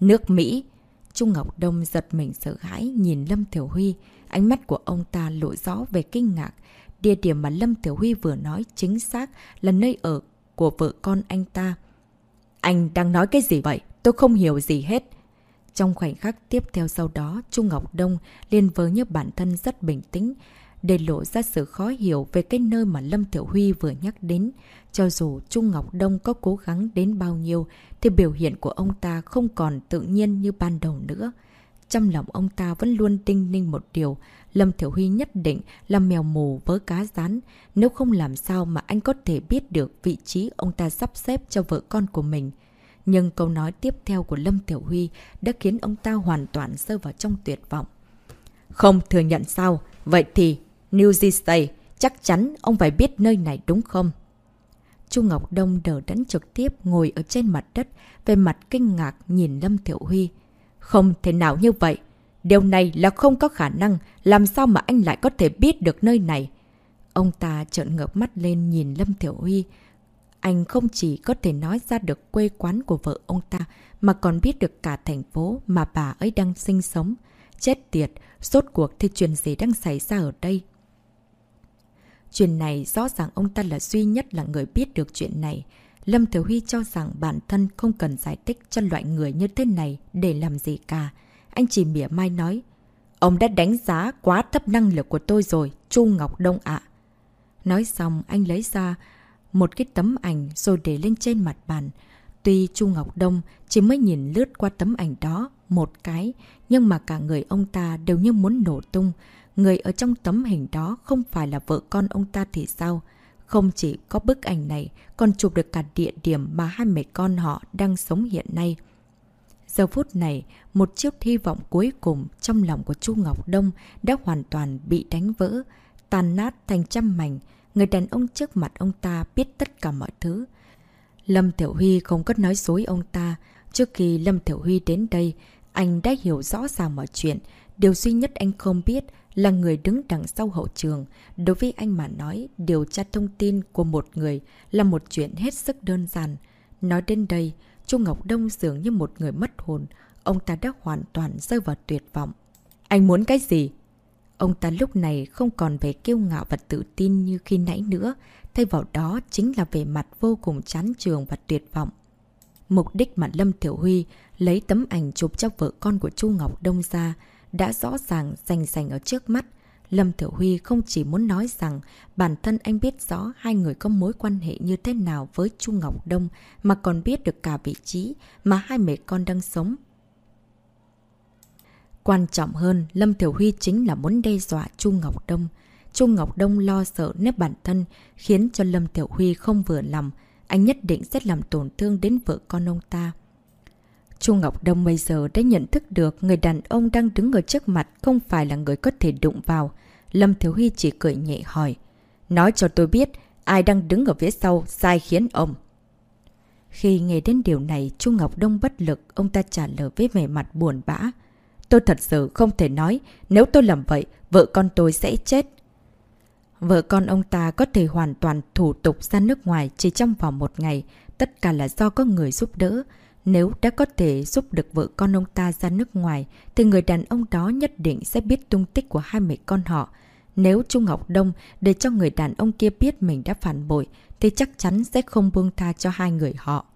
Nước Mỹ! Trung Ngọc Đông giật mình sợ hãi nhìn Lâm Tiểu Huy. Ánh mắt của ông ta lộ rõ về kinh ngạc. Địa điểm mà Lâm Tiểu Huy vừa nói chính xác là nơi ở của vợ con anh ta. Anh đang nói cái gì vậy? Tôi không hiểu gì hết. Trong khoảnh khắc tiếp theo sau đó, Trung Ngọc Đông liền vớ như bản thân rất bình tĩnh, để lộ ra sự khó hiểu về cái nơi mà Lâm Tiểu Huy vừa nhắc đến. Cho dù Trung Ngọc Đông có cố gắng đến bao nhiêu, thì biểu hiện của ông ta không còn tự nhiên như ban đầu nữa. Trong lòng ông ta vẫn luôn tinh ninh một điều, Lâm Thiểu Huy nhất định là mèo mù vớ cá rán, nếu không làm sao mà anh có thể biết được vị trí ông ta sắp xếp cho vợ con của mình. Nhưng câu nói tiếp theo của Lâm Tiểu Huy đã khiến ông ta hoàn toàn rơi vào trong tuyệt vọng. Không thừa nhận sao? Vậy thì, New Zealand, chắc chắn ông phải biết nơi này đúng không? Chu Ngọc Đông đỡ đẫn trực tiếp ngồi ở trên mặt đất, về mặt kinh ngạc nhìn Lâm Tiểu Huy. Không thể nào như vậy. Điều này là không có khả năng, làm sao mà anh lại có thể biết được nơi này? Ông ta trợn ngợp mắt lên nhìn Lâm Tiểu Huy. Anh không chỉ có thể nói ra được quê quán của vợ ông ta, mà còn biết được cả thành phố mà bà ấy đang sinh sống. Chết tiệt, rốt cuộc thì chuyện gì đang xảy ra ở đây? Chuyện này rõ ràng ông ta là duy nhất là người biết được chuyện này. Lâm Thiếu Huy cho rằng bản thân không cần giải thích cho loại người như thế này để làm gì cả. Anh chỉ mỉa mai nói, ông đã đánh giá quá thấp năng lực của tôi rồi, Chu Ngọc Đông ạ. Nói xong, anh lấy ra một cái tấm ảnh rồi để lên trên mặt bàn. Tuy Chu Ngọc Đông chỉ mới nhìn lướt qua tấm ảnh đó một cái, nhưng mà cả người ông ta đều như muốn nổ tung. Người ở trong tấm hình đó không phải là vợ con ông ta thì sao? Không chỉ có bức ảnh này, còn chụp được cả địa điểm mà hai mẹ con họ đang sống hiện nay. Giờ phút này, một chiếc hy vọng cuối cùng trong lòng của Chu Ngọc Đông đã hoàn toàn bị đánh vỡ, tàn nát thành trăm mảnh. Người đàn ông trước mặt ông ta biết tất cả mọi thứ. Lâm Thiểu Huy không có nói dối ông ta. Trước khi Lâm Thiểu Huy đến đây, anh đã hiểu rõ ràng mọi chuyện. Điều duy nhất anh không biết là người đứng đằng sau hậu trường. Đối với anh mà nói, điều tra thông tin của một người là một chuyện hết sức đơn giản. Nói đến đây, Trung Ngọc Đông dường như một người mất hồn. Ông ta đã hoàn toàn rơi vào tuyệt vọng. Anh muốn cái gì? Ông ta lúc này không còn về kiêu ngạo và tự tin như khi nãy nữa. Thay vào đó chính là về mặt vô cùng chán trường và tuyệt vọng. Mục đích mà Lâm Thiểu Huy lấy tấm ảnh chụp cho vợ con của Chu Ngọc Đông ra đã rõ ràng rành rành ở trước mắt. Lâm Thiểu Huy không chỉ muốn nói rằng bản thân anh biết rõ hai người có mối quan hệ như thế nào với Chu Ngọc Đông mà còn biết được cả vị trí mà hai mẹ con đang sống. Quan trọng hơn, Lâm Thiểu Huy chính là muốn đe dọa Chu Ngọc Đông. Chu Ngọc Đông lo sợ nếp bản thân khiến cho Lâm Tiểu Huy không vừa lòng. Anh nhất định sẽ làm tổn thương đến vợ con ông ta. Chu Ngọc Đông bây giờ đã nhận thức được người đàn ông đang đứng ở trước mặt không phải là người có thể đụng vào. Lâm Thiếu Huy chỉ cười nhẹ hỏi. Nói cho tôi biết, ai đang đứng ở phía sau sai khiến ông. Khi nghe đến điều này, Chu Ngọc Đông bất lực, ông ta trả lời với vẻ mặt buồn bã. Tôi thật sự không thể nói, nếu tôi làm vậy, vợ con tôi sẽ chết. Vợ con ông ta có thể hoàn toàn thủ tục ra nước ngoài chỉ trong vòng một ngày, tất cả là do có người giúp đỡ. Nếu đã có thể giúp được vợ con ông ta ra nước ngoài, thì người đàn ông đó nhất định sẽ biết tung tích của hai mẹ con họ. Nếu Trung Ngọc Đông để cho người đàn ông kia biết mình đã phản bội, thì chắc chắn sẽ không buông tha cho hai người họ.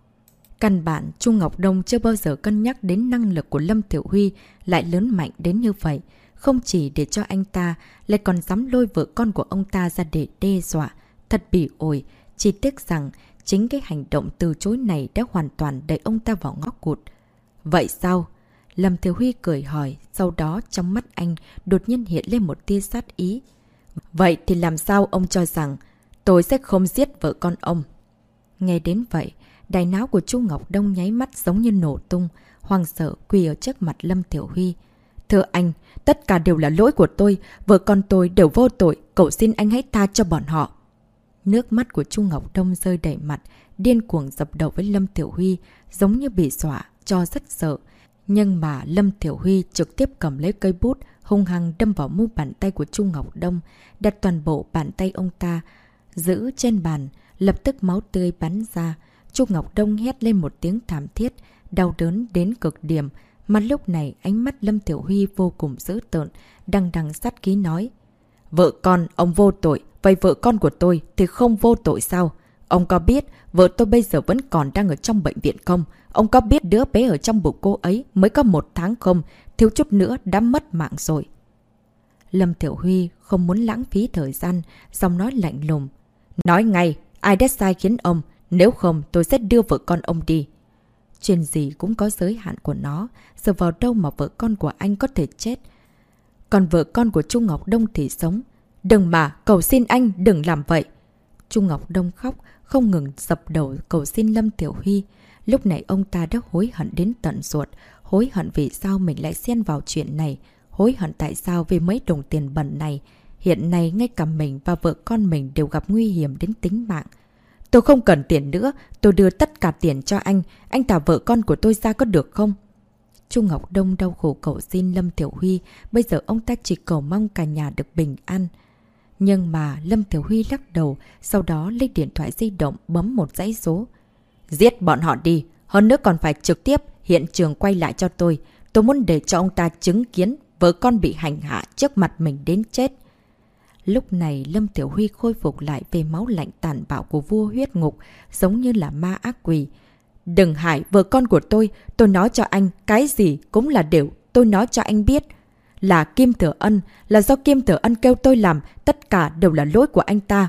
Căn bản, Trung Ngọc Đông chưa bao giờ cân nhắc đến năng lực của Lâm Tiểu Huy lại lớn mạnh đến như vậy. Không chỉ để cho anh ta, lại còn dám lôi vợ con của ông ta ra để đe dọa. Thật bị ổi, chỉ tiếc rằng Chính cái hành động từ chối này đã hoàn toàn đẩy ông ta vào ngóc cụt. Vậy sao? Lâm Thiếu Huy cười hỏi, sau đó trong mắt anh đột nhiên hiện lên một tia sát ý. Vậy thì làm sao ông cho rằng tôi sẽ không giết vợ con ông? Nghe đến vậy, đài não của Chu Ngọc Đông nháy mắt giống như nổ tung, hoàng sợ quỳ ở trước mặt Lâm Thiểu Huy. Thưa anh, tất cả đều là lỗi của tôi, vợ con tôi đều vô tội, cậu xin anh hãy tha cho bọn họ. Nước mắt của Chu Ngọc Đông rơi đầy mặt, điên cuồng dập đầu với Lâm Tiểu Huy, giống như bị dọa, cho rất sợ. Nhưng mà Lâm Tiểu Huy trực tiếp cầm lấy cây bút, hung hăng đâm vào mu bàn tay của Chu Ngọc Đông, đặt toàn bộ bàn tay ông ta, giữ trên bàn, lập tức máu tươi bắn ra. Chu Ngọc Đông hét lên một tiếng thảm thiết, đau đớn đến cực điểm, mà lúc này ánh mắt Lâm Tiểu Huy vô cùng dữ tợn, đằng đằng sát ký nói. Vợ con, ông vô tội, vậy vợ con của tôi thì không vô tội sao? Ông có biết vợ tôi bây giờ vẫn còn đang ở trong bệnh viện không? Ông có biết đứa bé ở trong bụng cô ấy mới có một tháng không? Thiếu chút nữa đã mất mạng rồi. Lâm Thiểu Huy không muốn lãng phí thời gian, xong nói lạnh lùng. Nói ngay, ai đã sai khiến ông? Nếu không tôi sẽ đưa vợ con ông đi. Chuyện gì cũng có giới hạn của nó, giờ vào đâu mà vợ con của anh có thể chết. Còn vợ con của Trung Ngọc Đông thì sống. Đừng mà, cầu xin anh đừng làm vậy. Trung Ngọc Đông khóc, không ngừng dập đầu cầu xin Lâm Tiểu Huy. Lúc này ông ta đã hối hận đến tận ruột, hối hận vì sao mình lại xen vào chuyện này, hối hận tại sao vì mấy đồng tiền bẩn này. Hiện nay ngay cả mình và vợ con mình đều gặp nguy hiểm đến tính mạng. Tôi không cần tiền nữa, tôi đưa tất cả tiền cho anh, anh thả vợ con của tôi ra có được không? Trung Ngọc Đông đau khổ cầu xin Lâm Tiểu Huy, bây giờ ông ta chỉ cầu mong cả nhà được bình an. Nhưng mà Lâm Tiểu Huy lắc đầu, sau đó lấy điện thoại di động bấm một dãy số. Giết bọn họ đi, hơn nữa còn phải trực tiếp hiện trường quay lại cho tôi. Tôi muốn để cho ông ta chứng kiến vợ con bị hành hạ trước mặt mình đến chết. Lúc này Lâm Tiểu Huy khôi phục lại về máu lạnh tàn bạo của vua huyết ngục, giống như là ma ác quỷ. Đừng hại vợ con của tôi, tôi nói cho anh, cái gì cũng là đều, tôi nói cho anh biết. Là Kim Thừa Ân, là do Kim Thừa Ân kêu tôi làm, tất cả đều là lỗi của anh ta.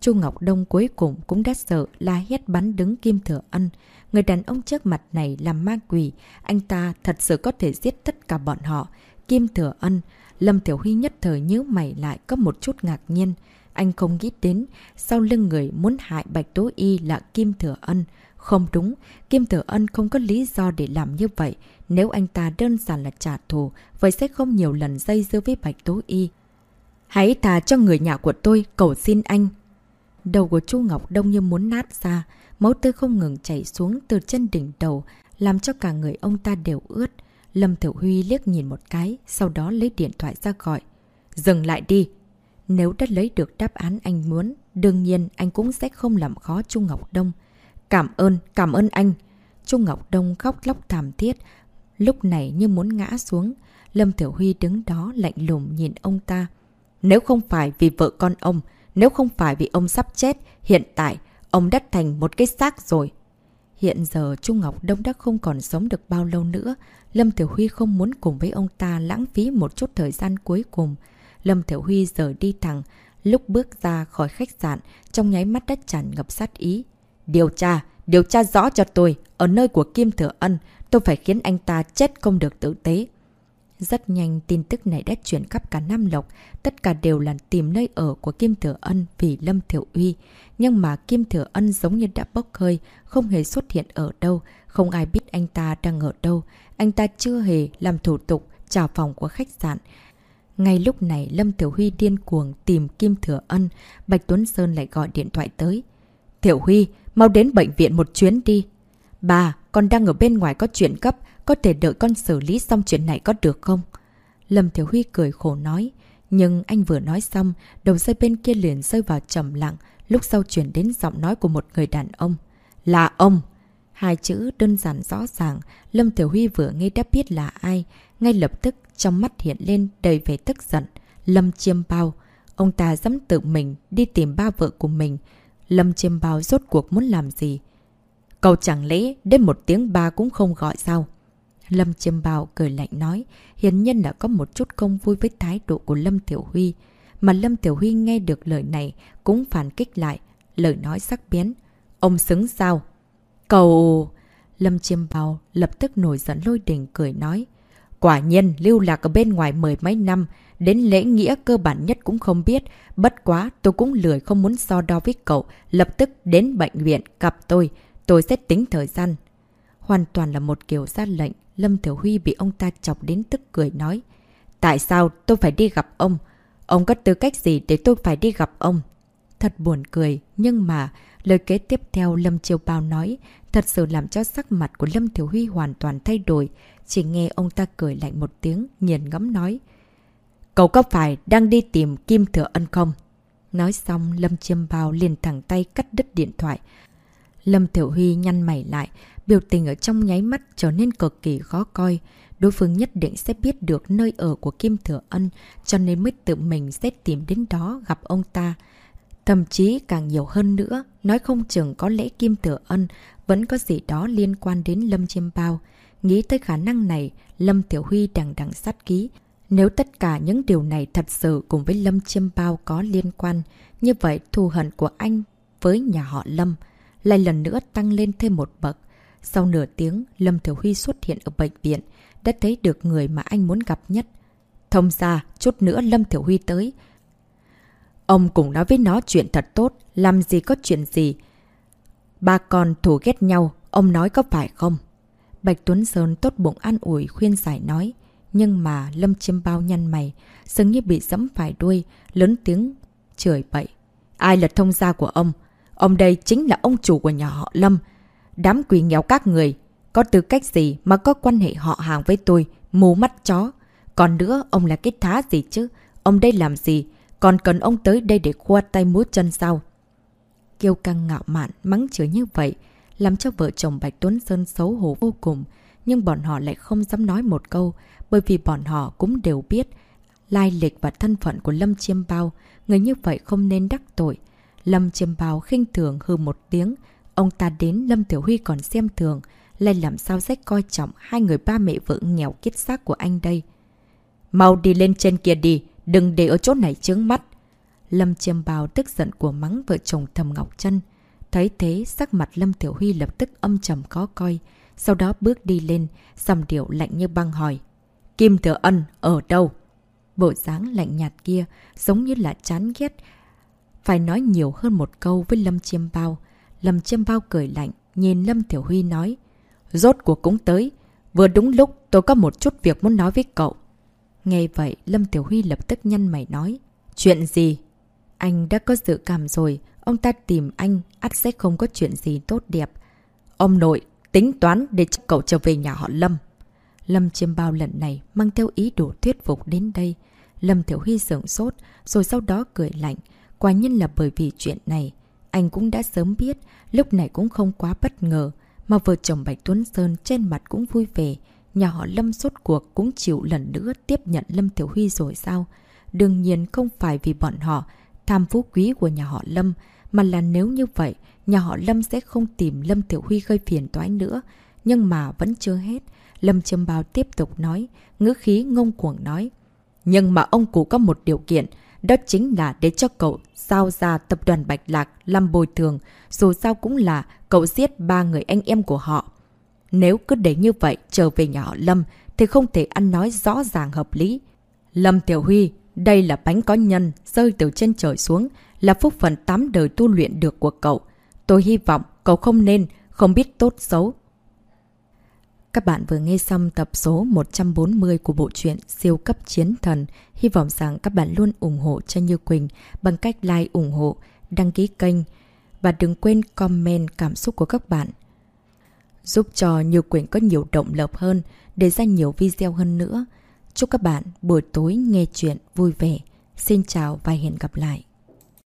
Chu Ngọc Đông cuối cùng cũng đã sợ la hét bắn đứng Kim Thừa Ân. Người đàn ông trước mặt này là ma quỷ, anh ta thật sự có thể giết tất cả bọn họ. Kim Thừa Ân, Lâm Tiểu Huy nhất thời nhớ mày lại có một chút ngạc nhiên. Anh không nghĩ đến, sau lưng người muốn hại Bạch Tố Y là Kim Thừa Ân. Không đúng, Kim Tử Ân không có lý do để làm như vậy. Nếu anh ta đơn giản là trả thù, vậy sẽ không nhiều lần dây dưa với Bạch Tố Y. Hãy thà cho người nhà của tôi, cầu xin anh. Đầu của Chu Ngọc Đông như muốn nát ra, máu tươi không ngừng chảy xuống từ chân đỉnh đầu, làm cho cả người ông ta đều ướt. Lâm Tiểu Huy liếc nhìn một cái, sau đó lấy điện thoại ra gọi. Dừng lại đi! Nếu đã lấy được đáp án anh muốn, đương nhiên anh cũng sẽ không làm khó Chu Ngọc Đông. Cảm ơn, cảm ơn anh! Chu Ngọc Đông khóc lóc thảm thiết, lúc này như muốn ngã xuống. Lâm Tiểu Huy đứng đó lạnh lùng nhìn ông ta. Nếu không phải vì vợ con ông, nếu không phải vì ông sắp chết, hiện tại ông đã thành một cái xác rồi. Hiện giờ Trung Ngọc Đông đã không còn sống được bao lâu nữa. Lâm Tiểu Huy không muốn cùng với ông ta lãng phí một chút thời gian cuối cùng. Lâm Tiểu Huy rời đi thẳng. Lúc bước ra khỏi khách sạn, trong nháy mắt đã tràn ngập sát ý. Điều tra, điều tra rõ cho tôi. Ở nơi của Kim Thừa Ân, tôi phải khiến anh ta chết không được tử tế. Rất nhanh tin tức này đã chuyển khắp cả Nam Lộc, tất cả đều là tìm nơi ở của Kim Thừa Ân vì Lâm Thiểu Uy. Nhưng mà Kim Thừa Ân giống như đã bốc hơi, không hề xuất hiện ở đâu, không ai biết anh ta đang ở đâu. Anh ta chưa hề làm thủ tục trả phòng của khách sạn. Ngay lúc này Lâm Thiểu Huy điên cuồng tìm Kim Thừa Ân, Bạch Tuấn Sơn lại gọi điện thoại tới. Thiểu Huy, mau đến bệnh viện một chuyến đi. Bà, con đang ở bên ngoài có chuyện cấp, có thể đợi con xử lý xong chuyện này có được không? Lâm Thiếu Huy cười khổ nói. Nhưng anh vừa nói xong, đầu dây bên kia liền rơi vào trầm lặng, lúc sau chuyển đến giọng nói của một người đàn ông. Là ông! Hai chữ đơn giản rõ ràng, Lâm Tiểu Huy vừa nghe đã biết là ai, ngay lập tức trong mắt hiện lên đầy vẻ tức giận. Lâm Chiêm Bao, ông ta dám tự mình đi tìm ba vợ của mình. Lâm Chiêm Bao rốt cuộc muốn làm gì? Cậu chẳng lẽ đến một tiếng ba cũng không gọi sao? Lâm Chiêm Bào cười lạnh nói, hiền nhân đã có một chút không vui với thái độ của Lâm Tiểu Huy. Mà Lâm Tiểu Huy nghe được lời này cũng phản kích lại, lời nói sắc biến. Ông xứng sao? Cầu... Lâm Chiêm Bào lập tức nổi giận lôi đình cười nói. Quả nhiên, lưu lạc ở bên ngoài mười mấy năm, đến lễ nghĩa cơ bản nhất cũng không biết. Bất quá, tôi cũng lười không muốn so đo với cậu, lập tức đến bệnh viện gặp tôi. Tôi sẽ tính thời gian. Hoàn toàn là một kiểu ra lệnh, Lâm Thiểu Huy bị ông ta chọc đến tức cười nói. Tại sao tôi phải đi gặp ông? Ông có tư cách gì để tôi phải đi gặp ông? Thật buồn cười, nhưng mà lời kế tiếp theo Lâm Chiêu Bao nói thật sự làm cho sắc mặt của Lâm Thiểu Huy hoàn toàn thay đổi. Chỉ nghe ông ta cười lạnh một tiếng, nghiền ngẫm nói. Cậu có phải đang đi tìm Kim Thừa Ân không? Nói xong, Lâm Chiêm Bao liền thẳng tay cắt đứt điện thoại. Lâm Thiểu Huy nhăn mày lại, biểu tình ở trong nháy mắt trở nên cực kỳ khó coi. Đối phương nhất định sẽ biết được nơi ở của Kim Thừa Ân, cho nên mới tự mình sẽ tìm đến đó gặp ông ta. Thậm chí càng nhiều hơn nữa, nói không chừng có lẽ Kim Thừa Ân vẫn có gì đó liên quan đến Lâm Chiêm Bao. Nghĩ tới khả năng này, Lâm Tiểu Huy đằng đằng sát ký. Nếu tất cả những điều này thật sự cùng với Lâm Chiêm Bao có liên quan, như vậy thù hận của anh với nhà họ Lâm lại lần nữa tăng lên thêm một bậc. Sau nửa tiếng, Lâm Thiểu Huy xuất hiện ở bệnh viện, đã thấy được người mà anh muốn gặp nhất. Thông ra, chút nữa Lâm Thiểu Huy tới. Ông cũng nói với nó chuyện thật tốt, làm gì có chuyện gì. Ba con thù ghét nhau, ông nói có phải không? Bạch Tuấn Sơn tốt bụng an ủi khuyên giải nói. Nhưng mà Lâm Chiêm Bao nhăn mày, dường như bị dẫm phải đuôi, lớn tiếng chửi bậy. Ai là thông gia của ông? Ông đây chính là ông chủ của nhà họ Lâm. Đám quỷ nghèo các người, có tư cách gì mà có quan hệ họ hàng với tôi, mù mắt chó. Còn nữa, ông là cái thá gì chứ? Ông đây làm gì? Còn cần ông tới đây để khoa tay múa chân sao? Kiêu căng ngạo mạn, mắng chửi như vậy, làm cho vợ chồng Bạch Tuấn Sơn xấu hổ vô cùng. Nhưng bọn họ lại không dám nói một câu, bởi vì bọn họ cũng đều biết lai lịch và thân phận của Lâm Chiêm Bao. Người như vậy không nên đắc tội. Lâm Chiêm Bao khinh thường hư một tiếng, Ông ta đến Lâm Tiểu Huy còn xem thường, lại làm sao rách coi trọng hai người ba mẹ vợ nghèo kiết xác của anh đây. Mau đi lên trên kia đi, đừng để ở chỗ này chướng mắt. Lâm Chiêm Bào tức giận của mắng vợ chồng Thầm Ngọc Trân. Thấy thế, sắc mặt Lâm Tiểu Huy lập tức âm trầm khó coi. Sau đó bước đi lên, dòng điệu lạnh như băng hỏi. Kim Thừa Ân, ở đâu? Bộ dáng lạnh nhạt kia, giống như là chán ghét. Phải nói nhiều hơn một câu với Lâm Chiêm Bao. Lâm Chiêm Bao cười lạnh, nhìn Lâm Tiểu Huy nói. Rốt cuộc cũng tới. Vừa đúng lúc tôi có một chút việc muốn nói với cậu. Nghe vậy, Lâm Tiểu Huy lập tức nhăn mày nói. Chuyện gì? Anh đã có dự cảm rồi, ông ta tìm anh, ắt sẽ không có chuyện gì tốt đẹp. Ông nội, tính toán để cậu trở về nhà họ Lâm. Lâm chiêm bao lần này mang theo ý đồ thuyết phục đến đây. Lâm Tiểu Huy sửng sốt, rồi sau đó cười lạnh. Quả nhiên là bởi vì chuyện này. Anh cũng đã sớm biết, lúc này cũng không quá bất ngờ. Mà vợ chồng Bạch Tuấn Sơn trên mặt cũng vui vẻ. Nhà họ Lâm sốt cuộc cũng chịu lần nữa tiếp nhận Lâm Tiểu Huy rồi sao? Đương nhiên không phải vì bọn họ tham phú quý của nhà họ Lâm, mà là nếu như vậy, nhà họ Lâm sẽ không tìm Lâm Tiểu Huy gây phiền toái nữa. Nhưng mà vẫn chưa hết. Lâm Trâm Bao tiếp tục nói, ngữ khí ngông cuồng nói. Nhưng mà ông cụ có một điều kiện, đó chính là để cho cậu giao ra tập đoàn Bạch Lạc làm bồi thường, dù sao cũng là cậu giết ba người anh em của họ. Nếu cứ để như vậy trở về nhà họ Lâm thì không thể ăn nói rõ ràng hợp lý. Lâm Tiểu Huy, đây là bánh có nhân rơi từ trên trời xuống, là phúc phần tám đời tu luyện được của cậu. Tôi hy vọng cậu không nên, không biết tốt xấu. Các bạn vừa nghe xong tập số 140 của bộ truyện Siêu cấp chiến thần. Hy vọng rằng các bạn luôn ủng hộ cho Như Quỳnh bằng cách like ủng hộ, đăng ký kênh và đừng quên comment cảm xúc của các bạn. Giúp cho Như Quỳnh có nhiều động lực hơn để ra nhiều video hơn nữa. Chúc các bạn buổi tối nghe chuyện vui vẻ. Xin chào và hẹn gặp lại.